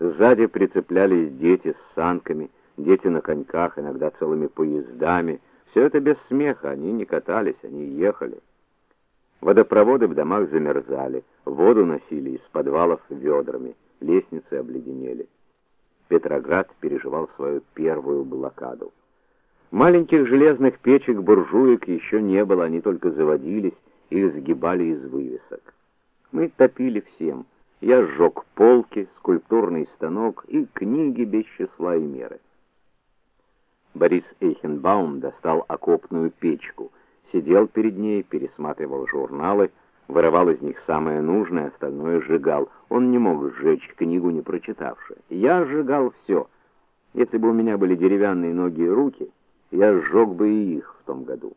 Сзади прицеплялись дети с санками, дети на коньках, иногда целыми поездами. Все это без смеха, они не катались, они ехали. Водопроводы в домах замерзали, воду носили из подвалов ведрами, лестницы обледенели. Петроград переживал свою первую блокаду. Маленьких железных печек-буржуек еще не было, они только заводились, их сгибали из вывесок. Мы топили всем. Я сжег полки, скульптурный станок и книги без числа и меры. Борис Эйхенбаум достал окопную печку, сидел перед ней, пересматривал журналы, вырывал из них самое нужное, остальное сжигал. Он не мог сжечь книгу, не прочитавши. Я сжигал все. Если бы у меня были деревянные ноги и руки, я сжег бы и их в том году.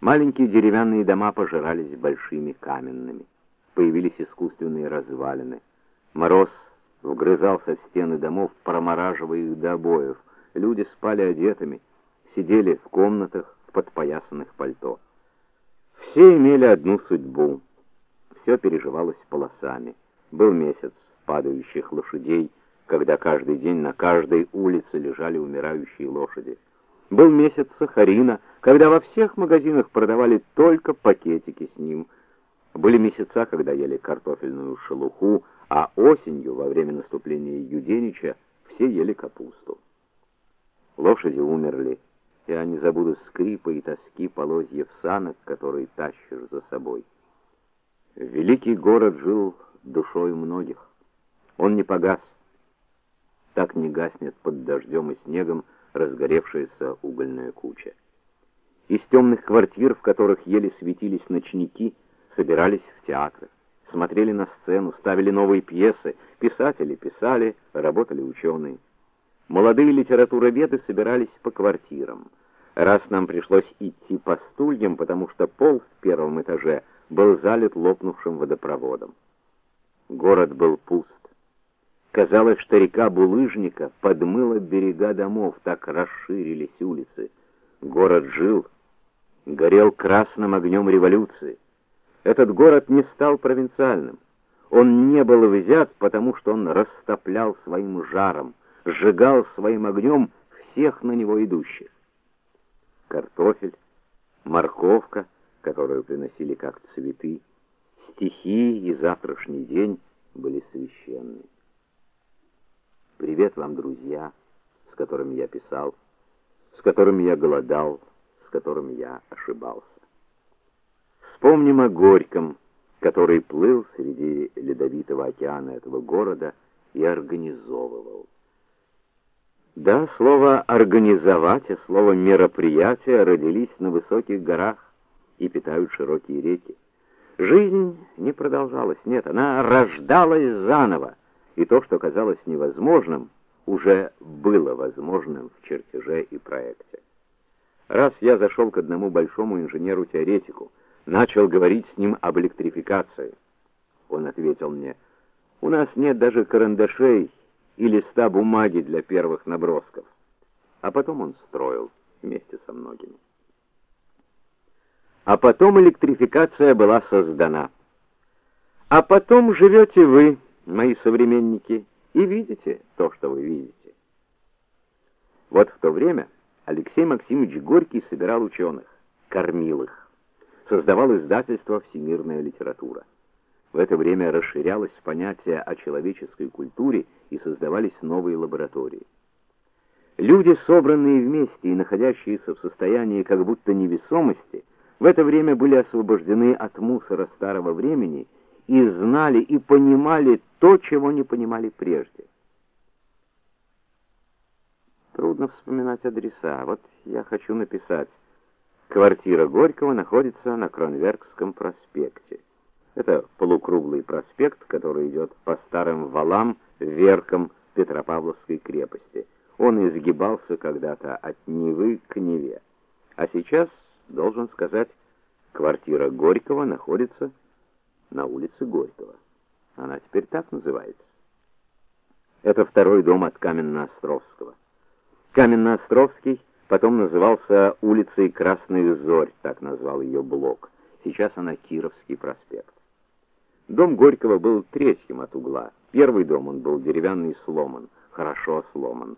Маленькие деревянные дома пожирались большими каменными. Появились искусственные развалины. Мороз вгрызался в стены домов, промораживая их до обоев. Люди спали одетыми, сидели в комнатах в подпоясанных пальто. Все имели одну судьбу. Все переживалось полосами. Был месяц падающих лошадей, когда каждый день на каждой улице лежали умирающие лошади. Был месяц сахарина, когда во всех магазинах продавали только пакетики с ним. Были месяца, когда ели картофельную шелуху, а осенью, во время наступления Юденича, все ели капусту. Лошади умерли, я не забуду скрипа и тоски полозьев санок, которые тащишь за собой. Великий город жил душой многих. Он не погас. Так не гаснет под дождем и снегом разгоревшаяся угольная куча. Из темных квартир, в которых еле светились ночники, собирались в театры, смотрели на сцену, ставили новые пьесы, писатели писали, работали ученые. Молодые литературоведы собирались по квартирам. Раз нам пришлось идти по стульям, потому что пол в первом этаже был залит лопнувшим водопроводом. Город был пуст. Казалось, что река Булыжника подмыла берега домов, так расширились улицы. Город жил, горел красным огнем революции. Этот город не стал провинциальным. Он не был взят, потому что он растоплял своим жаром сжигал своим огнем всех на него идущих. Картофель, морковка, которую приносили как цветы, стихи и завтрашний день были священны. Привет вам, друзья, с которыми я писал, с которыми я голодал, с которыми я ошибался. Вспомним о Горьком, который плыл среди ледовитого океана этого города и организовывал да, слово организовать и слово мероприятие родились на высоких горах и питают широкие реки. Жизнь не продолжалась, нет, она рождалась заново, и то, что казалось невозможным, уже было возможным в чертеже и проекте. Раз я зашел к одному большому инженеру-теоретику, начал говорить с ним об электрификации. Он ответил мне: "У нас нет даже карандашей и листа бумаги для первых набросков. А потом он строил вместе со многими. А потом электрификация была создана. А потом живете вы, мои современники, и видите то, что вы видите. Вот в то время Алексей Максимович Горький собирал ученых, кормил их, создавал издательство Всемирная литература. В это время расширялось понятие о человеческой культуре и создавались новые лаборатории. Люди, собранные вместе и находящиеся в состоянии как будто невесомости, в это время были освобождены от мусора старого времени и знали и понимали то, чего не понимали прежде. Трудно вспоминать адреса. Вот я хочу написать: квартира Горького находится на Кронверкском проспекте. Это полукруглый проспект, который идет по старым валам, веркам Петропавловской крепости. Он изгибался когда-то от Невы к Неве. А сейчас, должен сказать, квартира Горького находится на улице Горького. Она теперь так называется. Это второй дом от Каменноостровского. Каменноостровский потом назывался улицей Красных Зорь, так назвал ее блок. Сейчас она Кировский проспект. Дом Горького был третьим от угла. Первый дом он был деревянный сломан, хорошо сломан.